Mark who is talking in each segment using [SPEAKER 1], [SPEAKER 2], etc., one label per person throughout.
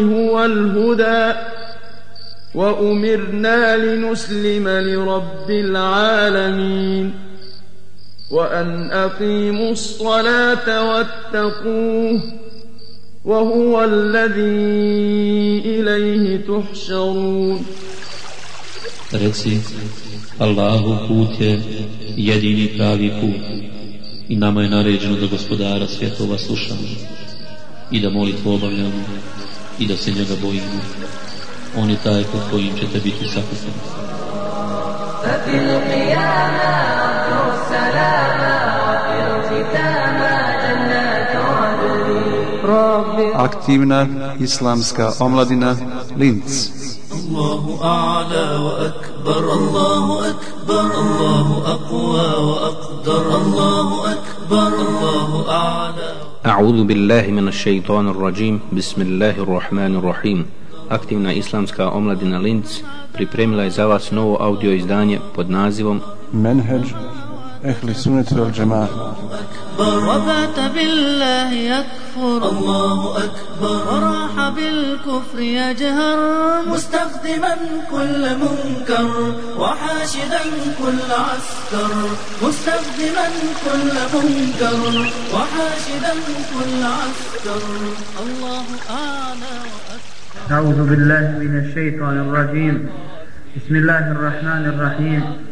[SPEAKER 1] هو الهدى. وأمرنا لنسلم لرب العالمين. وأن أقيموا الصلاة واتقوه. وهو الذي إليه تحشرون.
[SPEAKER 2] الله قوت يديني pravi put. I nama je naređeno da gospodara svjetova slušamo i da molitvu obavljamo. i da se njega bojimo. On je taj kod kojim ćete biti sakupani. ففي القيامة أرجو السلامة وفي الختامة جنات
[SPEAKER 3] Aktivna islamska omladina Linz.
[SPEAKER 4] الله أعلى وأكبر الله أكبر الله أقوى وأقدر الله أكبر الله أعلى
[SPEAKER 5] A'udhu billahi minash-shaytanir-rajim. Bismillahir-rahmanir-rahim. Aktivna islamska omladina Linz pripremila je za vas novo audio izdanje pod nazivom
[SPEAKER 3] Menhedge. Ehli sunet vel džema
[SPEAKER 4] وبات بالله يكفر. الله أكبر. وراح بالكفر يجهر. مستخدما كل منكر وحاشدا كل عسكر. مستخدما كل منكر وحاشدا كل عسكر. الله أعلى وأكبر.
[SPEAKER 6] أعوذ بالله من الشيطان الرجيم. بسم الله الرحمن الرحيم.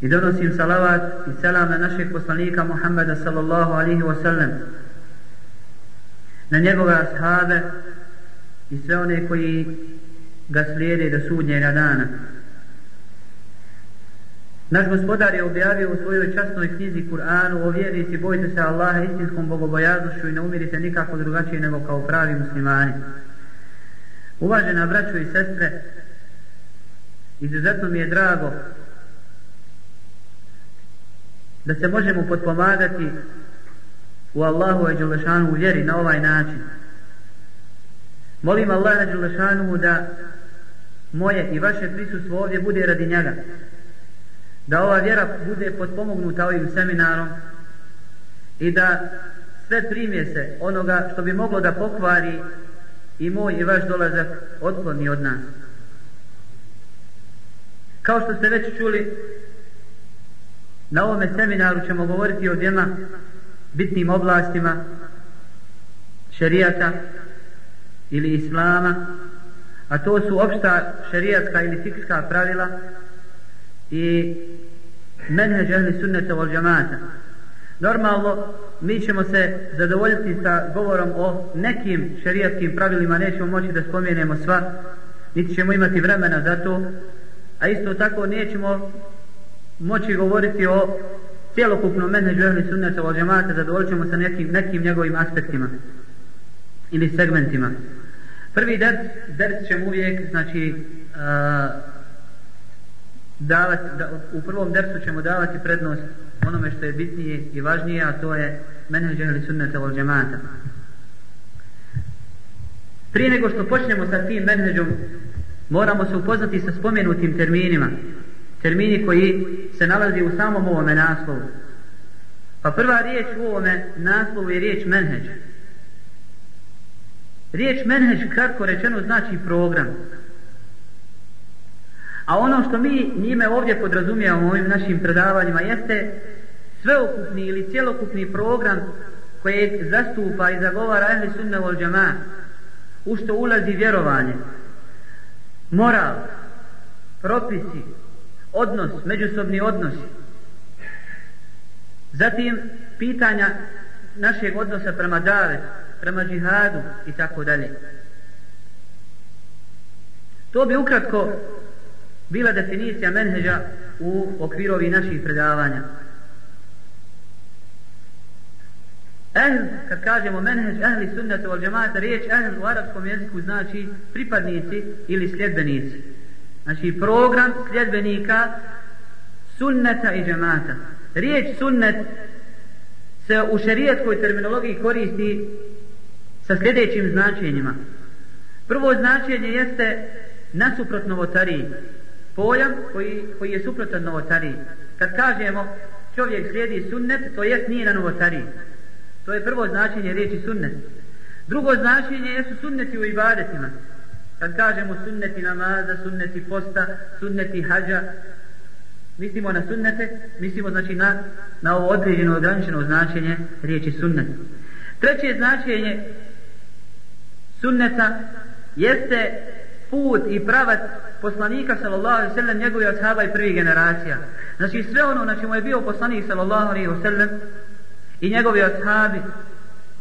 [SPEAKER 6] i donosim salavat i selam na našeg poslanika Muhammeda sallallahu alihi wasallam na njegove ashave i sve one koji ga slijede do sudnjega dana. Naš gospodar je objavio u svojoj časnoj knjizi Kur'anu o vjernici bojte se Allaha istinskom bogobojaznošću i ne umirite nikako drugačije nego kao pravi muslimani. Uvažena braćo i sestre, izuzetno mi je drago da se možemo potpomagati u Allahu i Đelešanu u vjeri na ovaj način. Molim Allah i Đelešanu da moje i vaše prisustvo ovdje bude radi njega. Da ova vjera bude potpomognuta ovim seminarom i da sve primjese onoga što bi moglo da pokvari i moj i vaš dolazak otkloni od nas. Kao što ste već čuli, Na ovome seminaru ćemo govoriti o dvijema bitnim oblastima šerijata ili islama, a to su opšta šerijatska ili fikska pravila i menheđ ehli sunneta vol džamata. Normalno, mi ćemo se zadovoljiti sa govorom o nekim šerijatskim pravilima, nećemo moći da spomenemo sva, niti ćemo imati vremena za to, a isto tako nećemo moći govoriti o cijelokupnom menheđu ehli sunnata od džemata, zadovoljit ćemo sa nekim, nekim njegovim aspektima ili segmentima. Prvi ders, ders ćemo uvijek, znači, uh, davati, da, u prvom dersu ćemo davati prednost onome što je bitnije i važnije, a to je menheđu ehli sunnata od džemata. Prije nego što počnemo sa tim menheđom, moramo se upoznati sa spomenutim terminima termini koji se nalazi u samom ovome naslovu. Pa prva riječ u ovome naslovu je riječ menheđ. Riječ menheđ, kratko rečeno, znači program. A ono što mi njime ovdje podrazumijamo u ovim našim predavanjima jeste sveokupni ili cjelokupni program koji zastupa i zagovara ehli sunne vol džama u što ulazi vjerovanje, moral, propisi, odnos, međusobni odnos. Zatim pitanja našeg odnosa prema davet, prema džihadu i tako dalje. To bi ukratko bila definicija menheđa u okviru ovih naših predavanja. Ehl, kad kažemo menheđ, ehli sunnata wal džemata, riječ ehl u arabskom jeziku znači pripadnici ili sljedbenici. Znači program sljedbenika sunneta i džemata. Riječ sunnet se u šerijetskoj terminologiji koristi sa sljedećim značenjima. Prvo značenje jeste nasuprot novotariji. Pojam koji, koji je suprotan novotariji. Kad kažemo čovjek slijedi sunnet, to jest nije na novotariji. To je prvo značenje riječi sunnet. Drugo značenje jesu sunneti u ibadetima. Kad kažemo sunneti namaza, sunneti posta, sunneti hađa, mislimo na sunnete, mislimo znači na, na ovo određeno ograničeno značenje riječi sunnet. Treće značenje sunneta jeste put i pravac poslanika sallallahu alejhi ve sellem njegovih ashaba i prvih generacija. Znači sve ono na čemu je bio poslanik sallallahu alejhi ve sellem i njegovi ashabi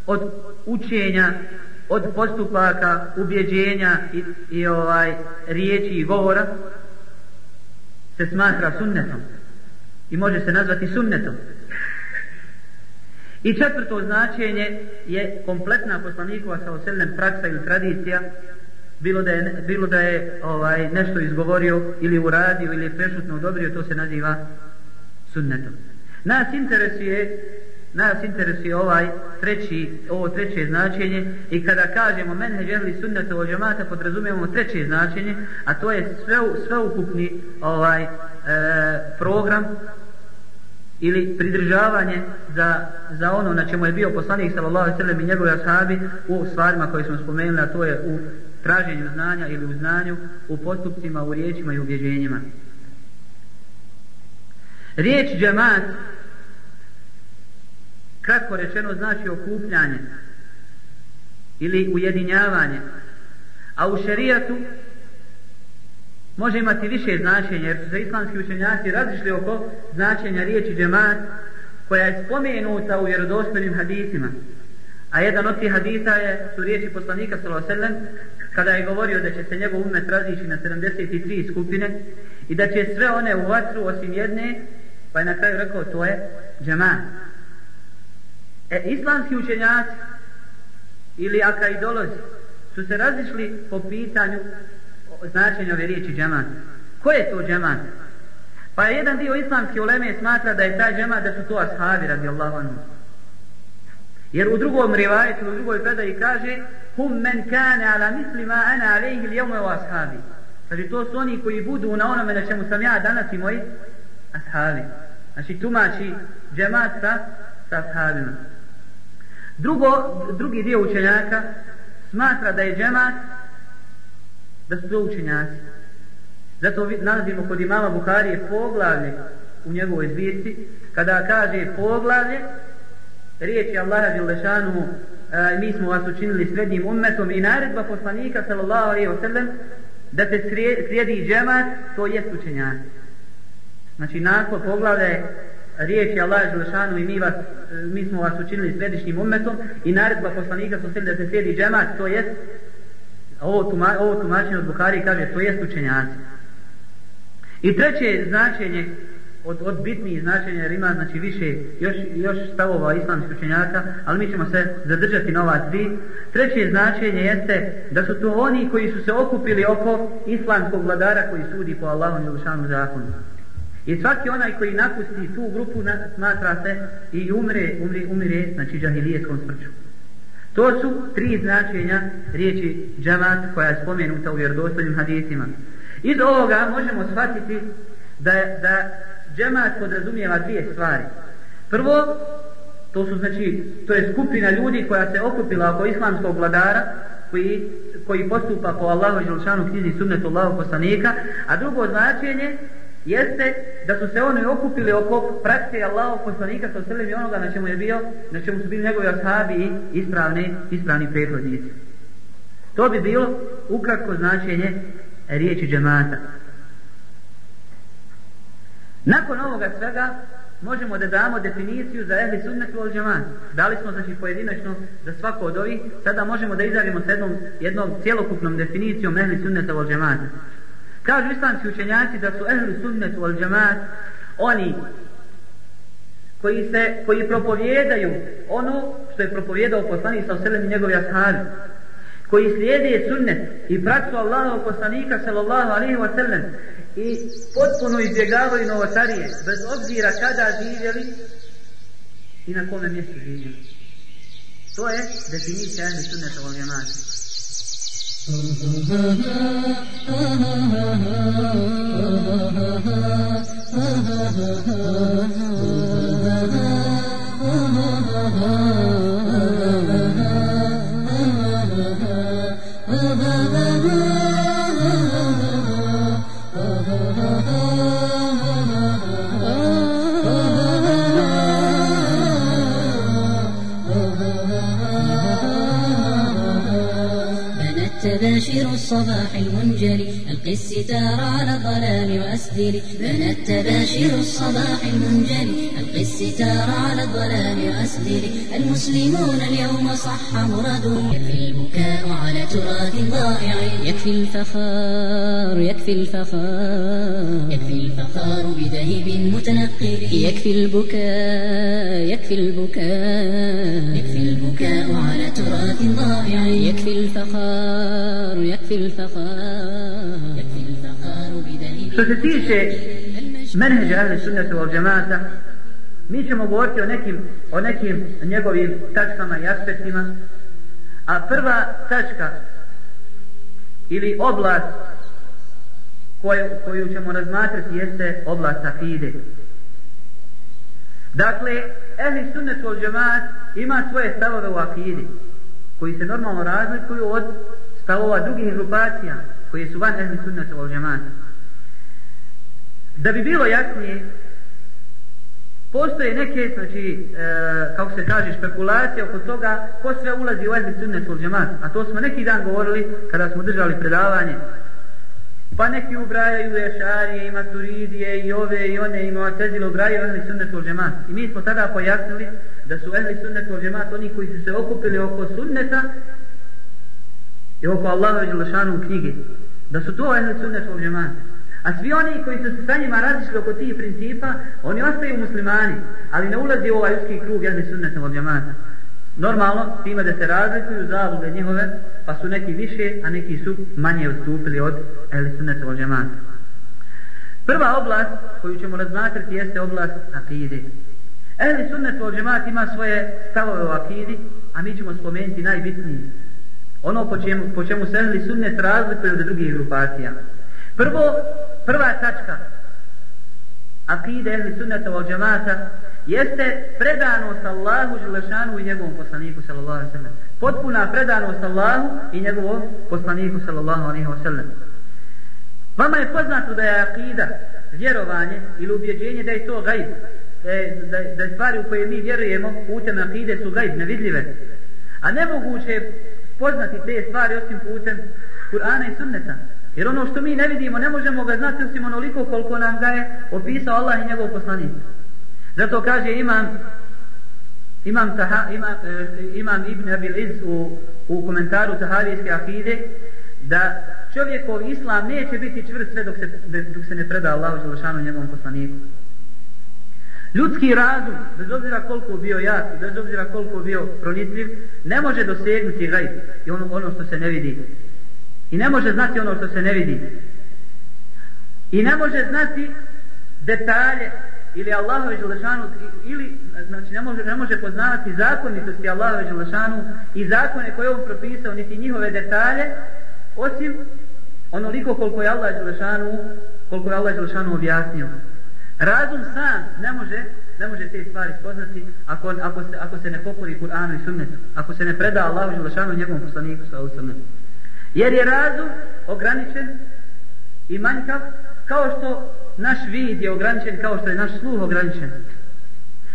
[SPEAKER 6] od učenja, od postupaka, ubjeđenja i, i ovaj riječi i govora se smatra sunnetom i može se nazvati sunnetom. I četvrto značenje je kompletna poslanikova sa oselnem praksa ili tradicija bilo da je, bilo da je ovaj, nešto izgovorio ili uradio ili prešutno odobrio, to se naziva sunnetom. Nas interesuje nas interesuje ovaj treći, ovo treće značenje i kada kažemo menhe želi sunnata o džemata podrazumijemo treće značenje a to je sve, sveukupni ovaj, e, program ili pridržavanje za, za ono na čemu je bio poslanik sallallahu alejhi ve sellem i njegovi ashabi u stvarima koje smo spomenuli a to je u traženju znanja ili u znanju u postupcima, u riječima i ubjeđenjima riječ džemat kratko rečeno znači okupljanje ili ujedinjavanje. A u šerijatu može imati više značenja jer su se islamski učenjaci razišli oko značenja riječi džemat koja je spomenuta u vjerodostojnim hadisima. A jedan od tih hadisa je su riječi poslanika sallallahu kada je govorio da će se njegov umet razići na 73 skupine i da će sve one u vatru osim jedne pa je na kraju rekao to je džemat. E, islamski učenjaci ili akaidolozi su se razišli po pitanju značenja ove riječi džemat. Ko je to džemat? Pa je jedan dio islamske uleme smatra da je taj džemat da su to ashabi radi anhu. Jer u drugom rivajetu, u drugoj predaji kaže hum men kane ala misli ma ana alejhi ljevme u ashabi. Znači to su oni koji budu na onome na čemu sam ja danas i moji ashabi. Znači tumači džemat sa, sa ashabima. Drugo, drugi dio učenjaka smatra da je džemat da su to učenjaci. Zato nalazimo kod imama Buharije poglavlje u njegovoj zbirci, kada kaže poglavlje, riječi Allaha Đelešanu, e, mi smo vas učinili srednjim ummetom i naredba poslanika sallallahu alaihi wasallam da se slijedi džemat, to jest učenjaci. Znači, nakon poglavlja je riječi Allah Želešanu i mi, vas, e, mi smo vas učinili središnjim umetom i naredba poslanika su sve da se sjedi džemat, to jest ovo, tuma, ovo tumačenje od Buhari kaže to jest učenjaci. I treće značenje od, od bitnijih značenja jer ima znači više još, još stavova islamskih učenjaka ali mi ćemo se zadržati na ova tri treće značenje jeste da su to oni koji su se okupili oko islamskog vladara koji sudi po Allahom i Lušanu zakonu I svaki onaj koji napusti tu grupu smatra se i umre, umre, umre, znači džahilijeskom smrću. To su tri značenja riječi džamat koja je spomenuta u vjerodostojnim hadisima. Iz ovoga možemo shvatiti da, da džamat podrazumijeva dvije stvari. Prvo, to su znači, to je skupina ljudi koja se okupila oko islamskog vladara, koji, koji postupa po Allahu i Želšanu knjizi sunnetu Allahu poslanika, a drugo značenje jeste da su se oni okupili oko prakse Allahov poslanika sa srlem i onoga na čemu je bio, na čemu su bili njegovi ashabi i ispravni, ispravni prethodnici. To bi bilo ukratko značenje riječi džemata. Nakon ovoga svega možemo da damo definiciju za ehli sunnet wal džemat. Dali smo znači pojedinačno za svako od ovih, sada možemo da izađemo sa jednom, jednom cjelokupnom definicijom ehli sunneta wal džemat. Kažu islamski učenjaci da su ehli sunnet wal džemat oni koji se koji propovjedaju ono što je propovjedao poslanik sa oselem i njegovi ashabi koji slijede sunnet i praksu Allaha poslanika sallallahu alaihi wa sallam i potpuno izbjegavaju novotarije bez obzira kada živjeli i na kome mjestu živjeli. To je definicija ahli sunneta wal jamaata.
[SPEAKER 7] Ha ha تباشر الصباح المنجلي ألقي الستار على الظلام وأسدل بنى التباشر الصباح المنجلي ألقي الستار على الظلام وأسدل المسلمون اليوم صح مرادهم يكفي البكاء على تراث ضائع. يكفي الفخار يكفي الفخار. يكفي الفخار بذهب متنقل. يكفي البكاء يكفي البكاء. يكفي البكاء على تراث ضائع. يكفي الفخار. يكفي الفخار يكفي الفخار بذهب
[SPEAKER 6] Što se tiče menheđa ahli sunnata wal džemata, mi ćemo govoriti o nekim, o nekim njegovim tačkama i aspektima, a prva tačka ili oblast koju, koju ćemo razmatrati jeste oblast akide. Dakle, ehli sunnet wal džemat ima svoje stavove u akidi, koji se normalno razlikuju od stavova drugih grupacija, koje su van ehli sunnata wal džemat. Da bi bilo jasnije, postoje neke, znači, e, kako se kaže, špekulacije oko toga ko sve ulazi u ehli sunnet wal džemat. A to smo neki dan govorili kada smo držali predavanje Pa neki ubrajaju Ešarije, ima Turidije i ove i one i Mu'tezile ubrajaju Ehli Sunnet wal Džemat. I mi smo tada pojasnili da su Ehli Sunnet wal Džemat oni koji su se okupili oko sunneta i oko Allaha i Đelešanu knjige. Da su to Ehli Sunnet wal A svi oni koji su se sa njima različili oko tih principa, oni ostaju muslimani, ali ne ulazi u ovaj uski krug Ehli Sunnet wal Džemata. Normalno, time da se razlikuju zavode njihove, pa su neki više, a neki su manje odstupili od Ehli Sunneta wal Džemata. Prva oblast koju ćemo razmatrati jeste oblast akide. Ehli Sunnet wal Džemata ima svoje stavove u akidi, a mi ćemo spomenuti najbitniji. Ono po čemu, po čemu se Ehli Sunnet razlikuju od drugih grupacija. Prvo, prva tačka akide Ehli Sunneta od Džemata jeste predanost Allahu Želešanu i njegovom poslaniku sallallahu alaihi sallam. Potpuna predanost Allahu i njegovom poslaniku sallallahu alaihi sallam. Vama je poznato da je akida, vjerovanje ili ubjeđenje da je to gajb, da da, da stvari u koje mi vjerujemo putem akide su gajb, nevidljive. A nemoguće je poznati te stvari osim putem Kur'ana i sunneta. Jer ono što mi ne vidimo, ne možemo ga znati osim onoliko koliko nam ga je opisao Allah i njegov poslanik. Zato kaže imam imam, taha, imam, e, imam Ibn Abil Iz u, u komentaru Tahavijske akide da čovjekov islam neće biti čvrst sve dok se, dok se ne preda Allahu Đelešanu njegovom poslaniku. Ljudski razum, bez obzira koliko bio jak, bez obzira koliko bio pronitljiv, ne može dosegnuti gajb i ono, ono što se ne vidi. I ne može znati ono što se ne vidi. I ne može znati detalje ili Allahove Želešanu ili znači ne može, ne može poznavati zakonitosti Allahove Želešanu i zakone koje on propisao niti njihove detalje osim onoliko koliko je Allah Želešanu koliko je Allah Želešanu objasnio razum sam ne može ne može te stvari spoznati ako, ako, se, ako se ne pokori Kur'anu i sunnetu ako se ne preda Allahu Želešanu njegovom poslaniku sa sunnetu jer je razum ograničen i manjkav kao što naš vid je ograničen kao što je naš sluh ograničen.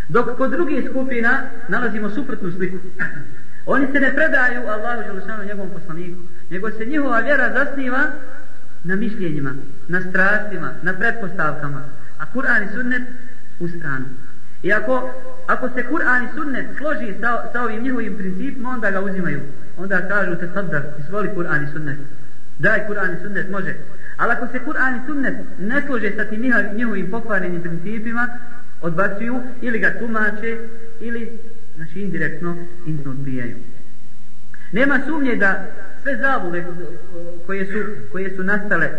[SPEAKER 6] Dok kod drugih skupina nalazimo suprotnu sliku. Oni se ne predaju Allahu Želešanu njegovom poslaniku, nego se njihova vjera zasniva na mišljenjima, na strastima, na pretpostavkama a Kur'an i sunnet u stranu. I ako, ako se Kur'an i sunnet složi sa, sa ovim njihovim principima, onda ga uzimaju. Onda kažu te sadar, izvoli Kur'an i sunnet. Daj Kur'an i sunnet, može. Ali ako se Kur'an i sunnet ne slože sa tim njihovim pokvarenim principima, odbacuju ili ga tumače ili znači indirektno indirektno odbijaju. Nema sumnje da sve zavule koje su, koje su nastale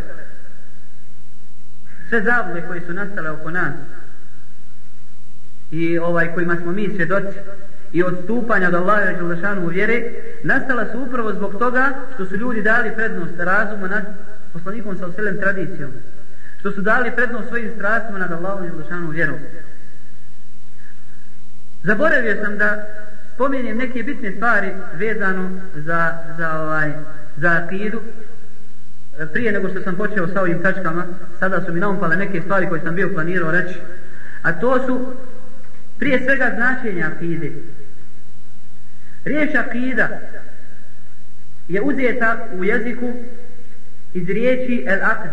[SPEAKER 6] sve zavule koje su nastale oko nas i ovaj kojima smo mi svjedoci i odstupanja od Allaha i Đelešanu u vjere nastala su upravo zbog toga što su ljudi dali prednost razumu nad poslanikom sa oselem tradicijom što su dali prednost svojim strastima nad Allahom i Đelešanu u vjeru zaboravio sam da spomenem neke bitne stvari vezano za, za, ovaj, za akidu prije nego što sam počeo sa ovim tačkama sada su mi naumpale neke stvari koje sam bio planirao reći a to su prije svega značenja akide. Riječ akida je uzeta u jeziku iz riječi el akd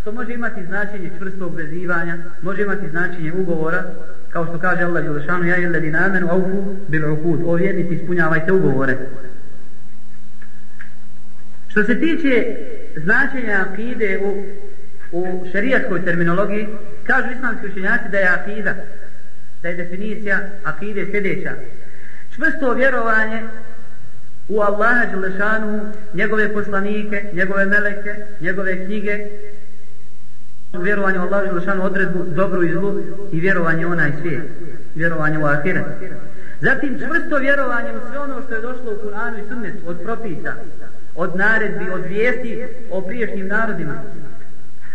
[SPEAKER 6] što može imati značenje čvrstog vezivanja može imati značenje ugovora kao što kaže Allah Đelešanu ja ili dinamenu aufu bil ukud o vjernici ispunjavajte ugovore. Što se tiče značenje akide u, u šerijatskoj terminologiji kažu islamski učenjaci da je akida da je definicija akide sljedeća. Čvrsto vjerovanje u Allaha Đelešanu njegove poslanike, njegove meleke njegove knjige vjerovanje u Allaha Đelešanu odredbu dobru i zlu i vjerovanje u onaj svijet vjerovanje u ahiret. Zatim čvrsto vjerovanje u sve ono što je došlo u Kur'anu i Sunnetu od propisa od naredbi, od vijesti o priješnjim narodima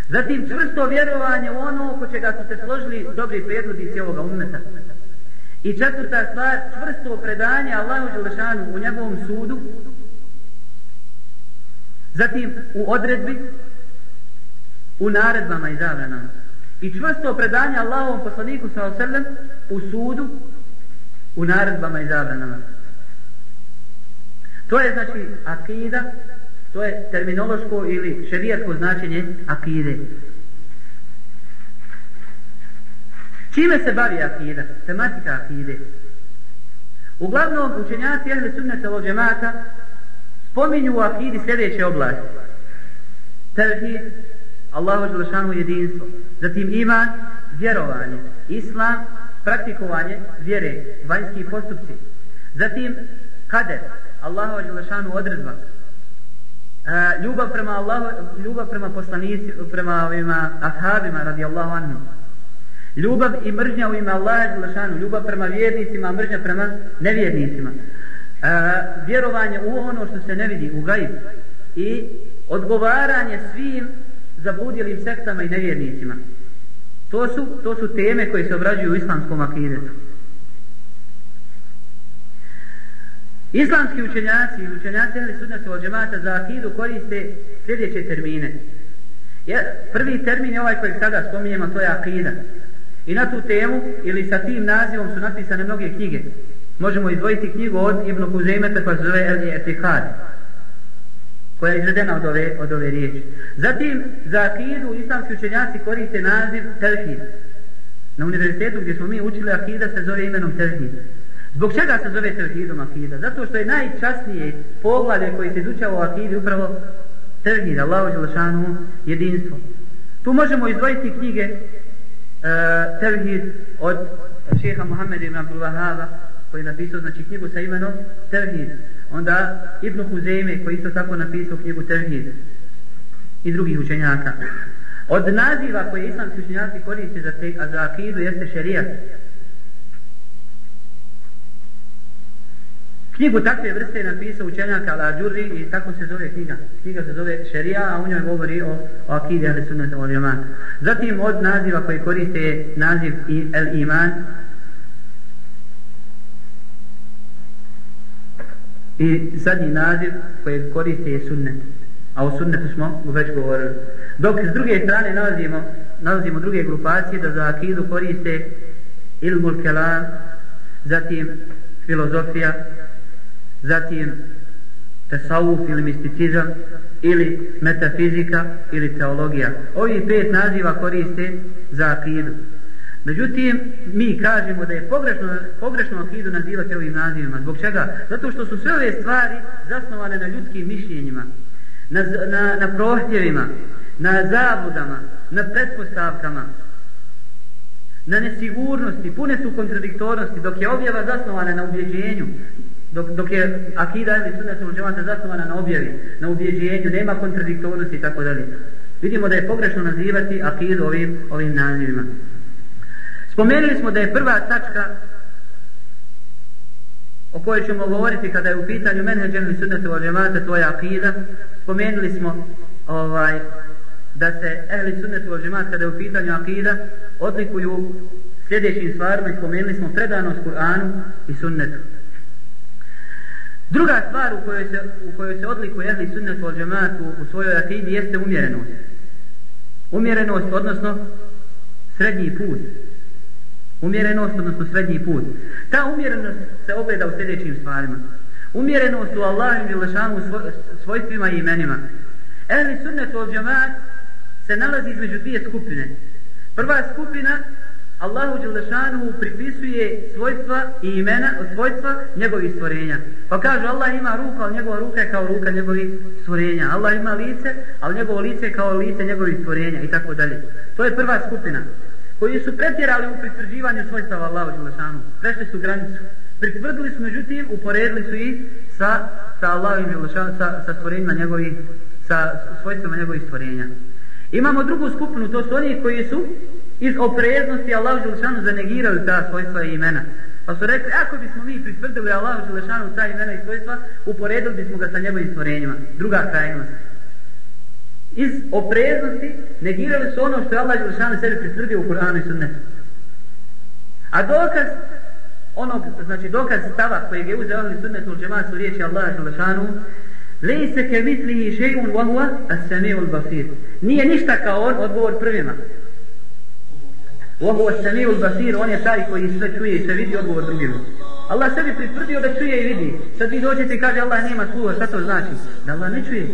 [SPEAKER 6] zatim čvrsto vjerovanje u ono oko čega su se složili dobri prijedlodici ovoga umeta i četvrta stvar čvrsto predanje Allahu Đelešanu u njegovom sudu zatim u odredbi u naredbama i zabranama. I čvrsto predanje Allahovom poslaniku sa oselem u sudu u naredbama i zabranama. To je znači akida, to je terminološko ili šerijatsko značenje akide. Čime se bavi akida? Tematika akide. Uglavnom učenjaci ehli sunnata od džemata spominju u akidi sljedeće oblasti. Tevhid, Allahu Đelešanu jedinstvo. Zatim iman, vjerovanje. Islam, praktikovanje vjere, vanjski postupci. Zatim kader, Allahu Đelešanu odredba. E, ljubav prema Allahu, ljubav prema poslanici, prema ovima ashabima radijallahu anhu. Ljubav i mržnja u ime Allaha Đelešanu, ljubav prema vjernicima, mržnja prema nevjernicima. E, vjerovanje u ono što se ne vidi, u gajbu. I odgovaranje svim zabudjelim sektama i nevjernicima. To su, to su teme koje se obrađuju u islamskom akidetu. Islamski učenjaci i učenjaci ili sudnatu od džemata za akidu koriste sljedeće termine. Ja, prvi termin je ovaj koji sada spominjemo, to je akida. I na tu temu ili sa tim nazivom su napisane mnoge knjige. Možemo izdvojiti knjigu od Ibn Kuzemeta koja se zove El Etihad koja je izvedena od ove, od ove riječi. Zatim, za akidu islamski učenjaci koriste naziv Telhid. Na univerzitetu gdje smo mi učili akida se zove imenom Telhid. Zbog čega se zove tevhidom akida? Zato što je najčasnije poglavlje koji se izučava u akidi upravo tevhid, Allahu Đelešanu, jedinstvo. Tu možemo izdvojiti knjige e, Tevhid od šeha Muhammed ibn Abdul Wahaba koji je napisao znači knjigu sa imenom Tevhid. onda Ibn Huzeyme koji isto tako napisao knjigu Tevhid i drugih učenjaka od naziva koje islamski učenjaci koriste za, te, za akidu jeste šerijat knjigu takve vrste je napisao učenjak Ala Đurri i tako se zove knjiga knjiga se zove šerija a u njoj govori o, o akide ali sunnet od iman zatim od naziva koji koriste je naziv El Iman I zadnji naziv koji koriste je sunnet. A o sunnetu smo već govorili. Dok s druge strane nalazimo, nalazimo druge grupacije da za akidu koriste ilmul kelam, zatim filozofija, zatim tasawuf ili misticizam, ili metafizika ili teologija. Ovi pet naziva koriste za akidu. Međutim, mi kažemo da je pogrešno, pogrešno akidu nazivati ovim nazivima. Zbog čega? Zato što su sve ove stvari zasnovane na ljudskim mišljenjima, na, na, na prohtjevima, na zabudama, na pretpostavkama, na nesigurnosti, pune su kontradiktornosti, dok je objava zasnovana na ubjeđenju, dok, dok je akida ili sunnet džemata zasnovana na objavi, na ubjeđenju, nema kontradiktornosti i tako dalje. Vidimo da je pogrešno nazivati akidu ovim, ovim nazivima. Spomenuli smo da je prva tačka o kojoj ćemo govoriti kada je u pitanju menheđenu i u uđevata, to je akida. Spomenuli smo ovaj, da se ehli sunnetu uđevata kada je u pitanju akida odlikuju sljedećim stvarima i spomenuli smo predanost Kur'anu i sunnetu. Druga stvar u kojoj se, u kojoj se odlikuje ehli sunnetu od džematu u svojoj akidi jeste umjerenost. Umjerenost, odnosno srednji put. Umjerenost, odnosno srednji put. Ta umjerenost se ogleda u sljedećim stvarima. Umjerenost u Allahim i Lešanu svojstvima i imenima. Ehli sunnetu od džemat se nalazi između dvije skupine. Prva skupina Allahu Đelešanu pripisuje svojstva i imena, svojstva njegovih stvorenja. Pa kaže Allah ima ruku, ali njegova ruka je kao ruka njegovih stvorenja. Allah ima lice, ali njegovo lice je kao lice njegovih stvorenja i tako dalje. To je prva skupina koji su pretjerali u pritvrđivanju svojstava Allahu Đelešanu. Prešli su granicu. Pritvrdili su, međutim, uporedili su ih sa, sa Allahom Đelešanu, sa, sa stvorenjima njegovih, sa svojstvama njegovih stvorenja. Imamo drugu skupinu, to su oni koji su iz opreznosti Allah Želešanu zanegiraju ta svojstva i imena. Pa su rekli, ako bismo mi pritvrdili Allahu Želešanu ta imena i svojstva, uporedili bismo ga sa njegovim stvorenjima. Druga krajnost. Iz opreznosti negirali su ono što je Allah Želešanu sebi pritvrdio u Kur'anu i Sunnetu. A dokaz onog, znači dokaz stava kojeg je uzeo Ali Sunnetu u džematu riječi Allaha Želešanu, Lejse ke mitlihi še'un vahua as-sami'ul basir. Nije ništa kao on, odgovor prvima. Ovo je samiju basir, on je taj koji sve čuje i sve vidi odgovor drugim. Allah sebi pritvrdio da čuje i vidi. Sad vi dođete i kaže Allah nema sluha, šta to znači? Da Allah ne čuje.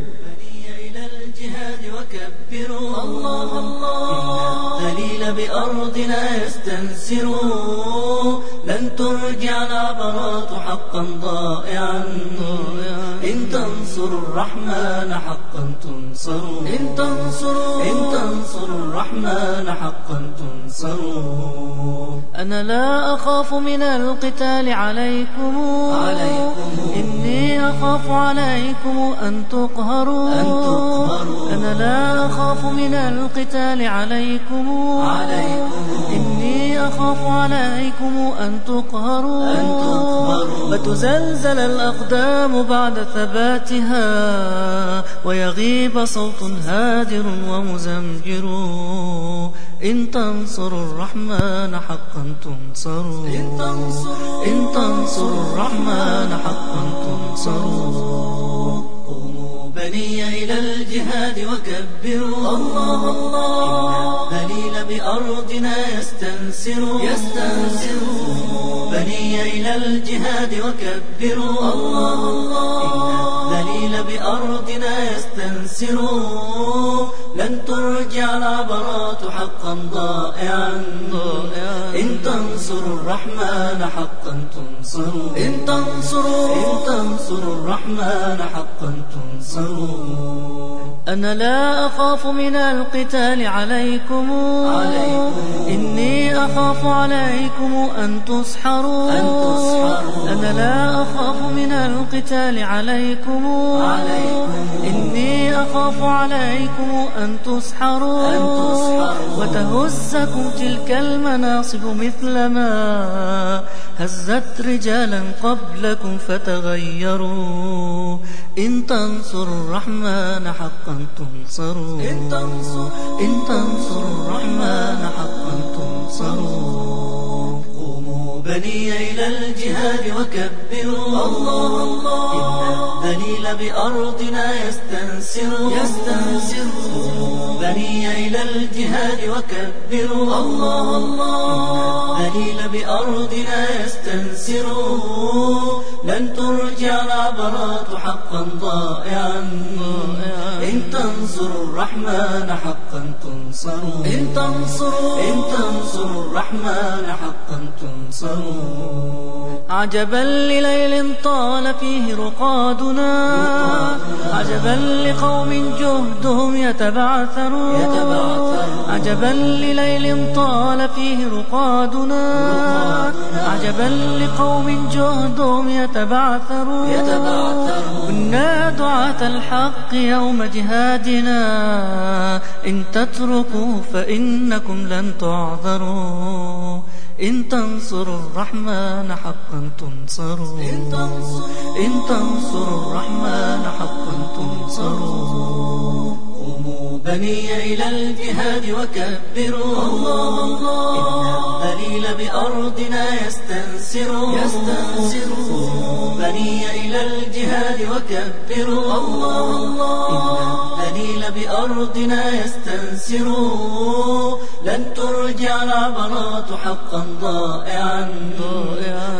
[SPEAKER 6] وكبروا الله الله. الذليل بأرضنا يستنسروا لن ترجع العبرات حقا ضائعا. إن تنصروا الرحمن حقا تنصروا إن تنصروا إن تنصروا الرحمن حقا تنصروا أنا لا أخاف من القتال عليكم. عليكم. إني أخاف عليكم أن تقهروا. أن تقهروا. أنا لا أخاف من القتال عليكم. إني أخاف عليكم أن تقهروا. فتزلزل الأقدام بعد ثباتها ويغيب صوت هادر ومزمجر. إن تنصروا الرحمن حقا تنصروا. إن تنصروا الرحمن حقا تنصروا. بني إلى الجهاد وكبروا. الله الله. إن الذليل بأرضنا يستنسر يستنسر بني إلى الجهاد وكبروا. الله الله. إن الذليل بأرضنا يستنسر لن ترجع العبرات حقا ضائعا. إن تنصروا الرحمن حقا تنصروا. إن تنصروا. إن تنصروا الرحمن حقا تنصروا. أنا لا أخاف من القتال عليكم, عليكم. إني أخاف عليكم أن تصحروا, أن تصحروا أنا لا أخاف من القتال عليكم, عليكم. إني أخاف عليكم أن تصحروا, أن تصحروا وتهزكم تلك المناصب مثلما هزت رجالا قبلكم فتغيروا. إن تنصروا الرحمن حقا تنصروا إن تنصروا إن تنصروا الرحمن حقا تنصروا
[SPEAKER 4] بني إلى الجهاد وكبروا. الله الله. إن الذليل بأرضنا يستنسر يستنسر بني إلى الجهاد وكبروا. الله الله. الذليل بأرضنا يستنسر لن ترجع العبرات حقا ضائعا. إن تنصروا الرحمن حقا تنصروا إن تنصروا إن تنصروا الرحمن حقا تنصروا عجبا لليل طال فيه رقادنا. عجبا لقوم جهدهم يتبعثرون. عجبا لليل طال فيه رقادنا. عجبا لقوم جهدهم يتبعثرون. كنا دعاة الحق يوم جهادنا. إن تتركوا فإنكم لن تعذروا. إن تنصروا الرحمن حقا تنصروا. إن تنصروا, الرحمن حقا تنصروا. قوموا بني إلى الجهاد وكبروا. الله الله. إن الذليل بأرضنا يستنسر يستنسر بني إلى الجهاد وكبروا الله الله. الذليل بأرضنا يستنسر. لن ترجع العبرات حقا ضائعا.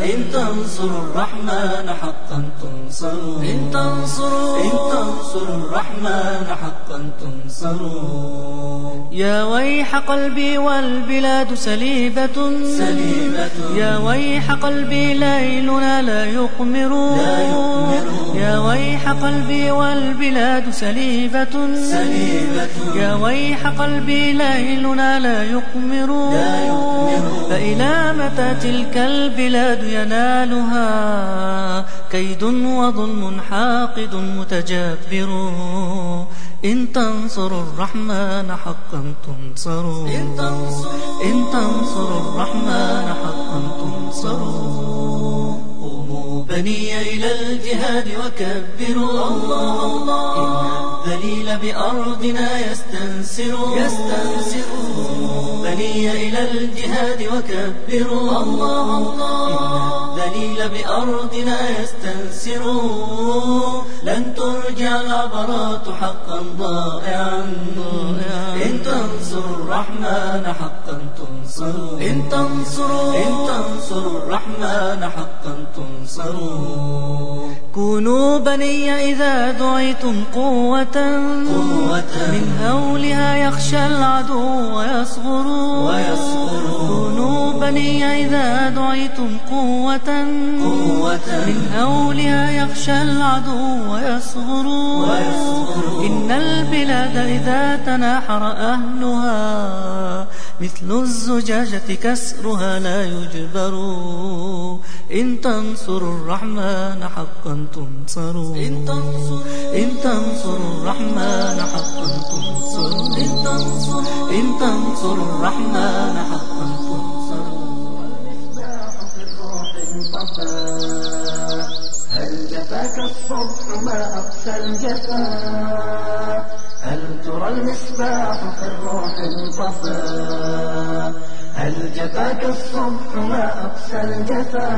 [SPEAKER 4] إن تنصروا الرحمن حقا تنصروا إن تنصروا إن تنصروا الرحمن حقا تنصروا يا ويح قلبي والبلاد سليبة. سليبة. يا ويح قلبي ليلنا لا يقمر. يقمر يا ويح قلبي والبلاد سليبة. سليبة. يا ويح قلبي ليلنا لا يقمر لا يقمر فإلى متى تلك البلاد ينالها؟ كيد وظلم حاقد متجبر. إن تنصروا الرحمن حقا تنصروا. إن تنصروا, الرحمن حقا تنصروا. بني إلى الجهاد وكبروا. الله الله. إن الذليل بأرضنا يستنسر. يستنسر. بني إلى الجهاد وكبروا. الله الله. إن الذليل بأرضنا يستنسر. لن ترجع العبرات حقا ضائعا. إن تنصروا الرحمن حقا تنصروا إن تنصروا. إن تنصروا الرحمن حقا تنصروا كونوا بني إذا دعيتم قوة, قوة. من هولها يخشى العدو ويصغر ويصغر كونوا بني إذا دعيتم قوة, قوة. من هولها يخشى العدو ويصغر ويصغر إن البلاد إذا تناحر أهلها. مثل الزجاجة كسرها لا يجبر. إن تنصروا الرحمن حقا تنصروا. إن تنصروا, إن تنصروا الرحمن حقا تنصروا. إن تنصروا, إن تنصروا الرحمن حقا تنصروا.
[SPEAKER 8] هل جفاك الصبح ما أقسى الجفا؟ هل ترى المصباح في الروح انطفى هل جفاك الصبح ما أقسى الجفا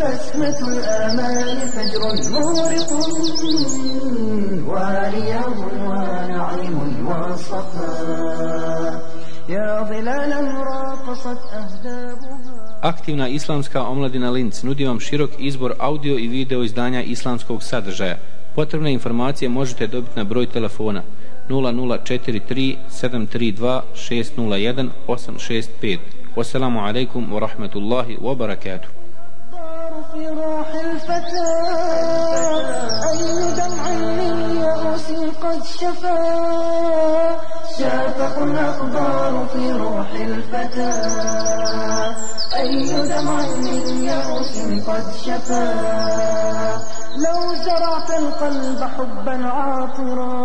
[SPEAKER 8] بسمة الآمال فجر مورق ورياض ونعيم وصفا يا ظلالا راقصت أهدابها
[SPEAKER 5] Aktivna islamska omladina Linz nudi vam širok izbor audio i video izdanja islamskog sadržaja. Potrebne informacije možete dobiti na broj telefona 0043 732 601 865. Wassalamu alaikum wa rahmatullahi wa barakatuh.
[SPEAKER 8] في روح الفتى. أي دمع من يأس قد شفى. شافق الأخبار في روح الفتى. أي دمع من يأس قد شفى. لو زرعت القلب حبا عاطرا.